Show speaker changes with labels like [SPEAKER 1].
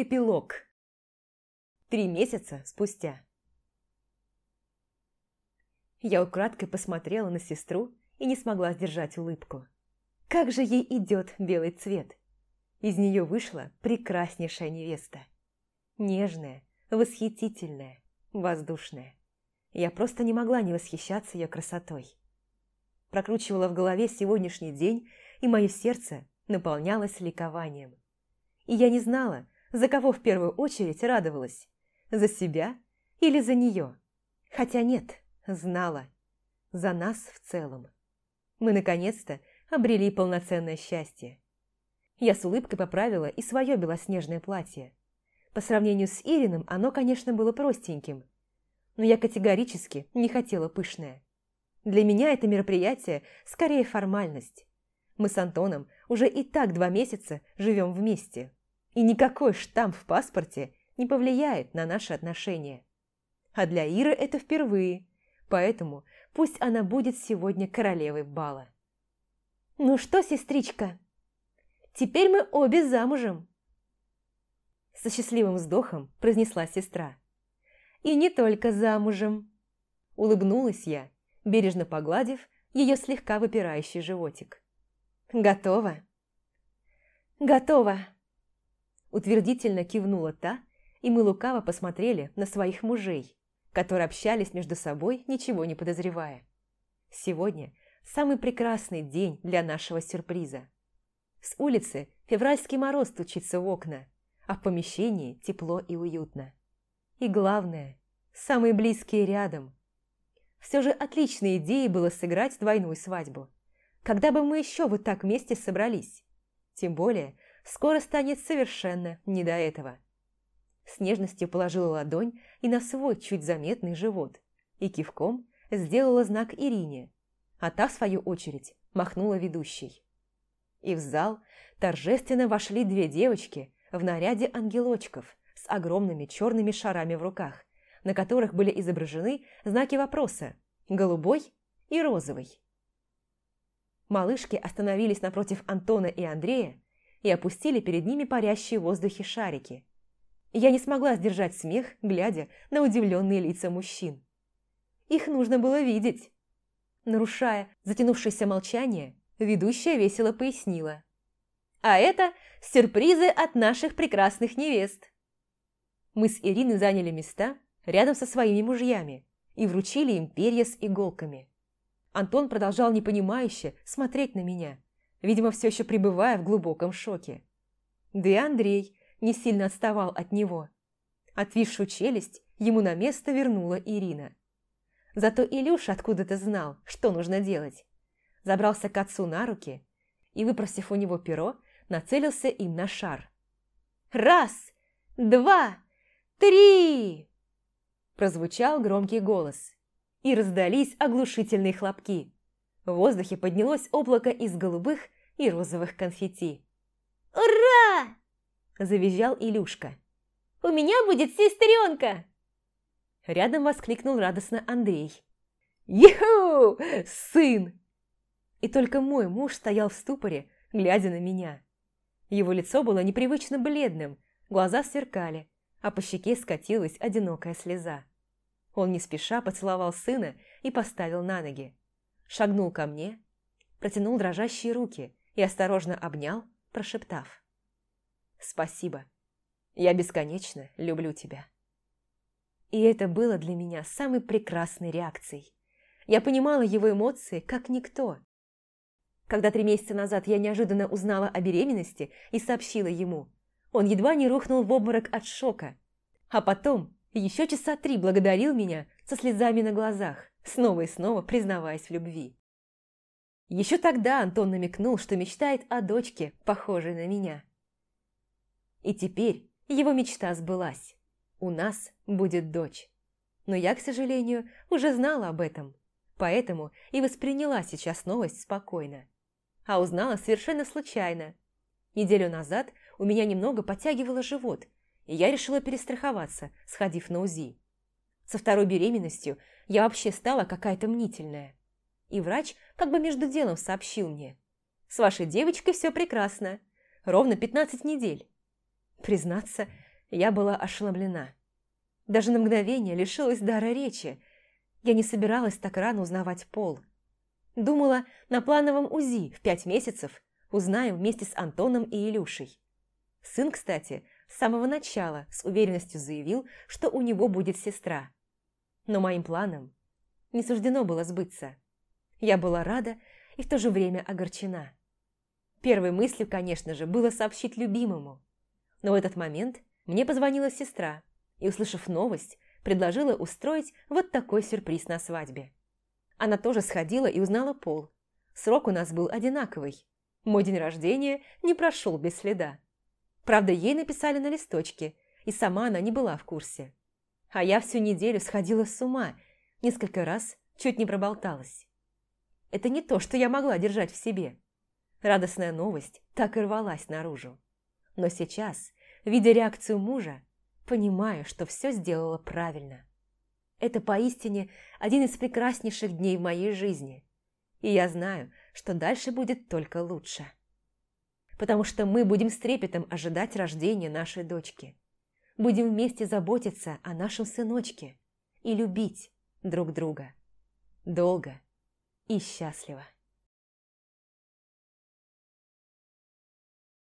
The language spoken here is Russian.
[SPEAKER 1] Эпилог. Три месяца спустя. Я украдкой посмотрела на сестру и не смогла сдержать улыбку. Как же ей идет белый цвет! Из нее вышла прекраснейшая невеста. Нежная, восхитительная, воздушная. Я просто не могла не восхищаться ее красотой. Прокручивала в голове сегодняшний день, и мое сердце наполнялось ликованием. И я не знала, за кого в первую очередь радовалась. За себя или за нее? Хотя нет, знала. За нас в целом. Мы наконец-то обрели полноценное счастье. Я с улыбкой поправила и свое белоснежное платье. По сравнению с Ирином оно, конечно, было простеньким. Но я категорически не хотела пышное. Для меня это мероприятие скорее формальность. Мы с Антоном уже и так два месяца живем вместе и никакой штамп в паспорте не повлияет на наши отношения. А для Иры это впервые, поэтому пусть она будет сегодня королевой бала. «Ну что, сестричка, теперь мы обе замужем!» Со счастливым вздохом произнесла сестра. «И не только замужем!» Улыбнулась я, бережно погладив ее слегка выпирающий животик. «Готова?» «Готова!» Утвердительно кивнула та, и мы лукаво посмотрели на своих мужей, которые общались между собой, ничего не подозревая. Сегодня самый прекрасный день для нашего сюрприза. С улицы февральский мороз стучится в окна, а в помещении тепло и уютно. И главное, самые близкие рядом. Все же отличной идеей было сыграть двойную свадьбу. Когда бы мы еще вот так вместе собрались? Тем более, скоро станет совершенно не до этого. С нежностью положила ладонь и на свой чуть заметный живот и кивком сделала знак Ирине, а та, в свою очередь, махнула ведущей. И в зал торжественно вошли две девочки в наряде ангелочков с огромными черными шарами в руках, на которых были изображены знаки вопроса «голубой» и «розовый». Малышки остановились напротив Антона и Андрея и опустили перед ними парящие в воздухе шарики. Я не смогла сдержать смех, глядя на удивленные лица мужчин. Их нужно было видеть. Нарушая затянувшееся молчание, ведущая весело пояснила. «А это сюрпризы от наших прекрасных невест!» Мы с Ириной заняли места рядом со своими мужьями и вручили им перья с иголками. Антон продолжал непонимающе смотреть на меня – видимо, все еще пребывая в глубоком шоке. Да и Андрей не сильно отставал от него. Отвисшую челюсть ему на место вернула Ирина. Зато Илюша откуда-то знал, что нужно делать. Забрался к отцу на руки и, выпросив у него перо, нацелился им на шар. «Раз! Два! Три!» Прозвучал громкий голос, и раздались оглушительные хлопки. В воздухе поднялось облако из голубых и розовых конфетти. «Ура!» – завизжал Илюшка. «У меня будет сестренка!» Рядом воскликнул радостно Андрей. «Юху! Сын!» И только мой муж стоял в ступоре, глядя на меня. Его лицо было непривычно бледным, глаза сверкали, а по щеке скатилась одинокая слеза. Он не спеша поцеловал сына и поставил на ноги шагнул ко мне, протянул дрожащие руки и осторожно обнял, прошептав. «Спасибо. Я бесконечно люблю тебя». И это было для меня самой прекрасной реакцией. Я понимала его эмоции, как никто. Когда три месяца назад я неожиданно узнала о беременности и сообщила ему, он едва не рухнул в обморок от шока. А потом еще часа три благодарил меня со слезами на глазах снова и снова признаваясь в любви. Еще тогда Антон намекнул, что мечтает о дочке, похожей на меня. И теперь его мечта сбылась. У нас будет дочь. Но я, к сожалению, уже знала об этом, поэтому и восприняла сейчас новость спокойно. А узнала совершенно случайно. Неделю назад у меня немного подтягивало живот, и я решила перестраховаться, сходив на УЗИ. Со второй беременностью я вообще стала какая-то мнительная. И врач как бы между делом сообщил мне. С вашей девочкой все прекрасно. Ровно 15 недель. Признаться, я была ошеломлена. Даже на мгновение лишилась дара речи. Я не собиралась так рано узнавать пол. Думала, на плановом УЗИ в пять месяцев узнаем вместе с Антоном и Илюшей. Сын, кстати, с самого начала с уверенностью заявил, что у него будет сестра. Но моим планам не суждено было сбыться. Я была рада и в то же время огорчена. Первой мыслью, конечно же, было сообщить любимому. Но в этот момент мне позвонила сестра и, услышав новость, предложила устроить вот такой сюрприз на свадьбе. Она тоже сходила и узнала пол. Срок у нас был одинаковый. Мой день рождения не прошел без следа. Правда, ей написали на листочке, и сама она не была в курсе. А я всю неделю сходила с ума, несколько раз чуть не проболталась. Это не то, что я могла держать в себе. Радостная новость так и рвалась наружу. Но сейчас, видя реакцию мужа, понимаю, что все сделала правильно. Это поистине один из прекраснейших дней в моей жизни. И я знаю, что дальше будет только лучше. Потому что мы будем с трепетом ожидать рождения нашей дочки. Будем вместе заботиться о нашем сыночке и любить друг друга. Долго и счастливо.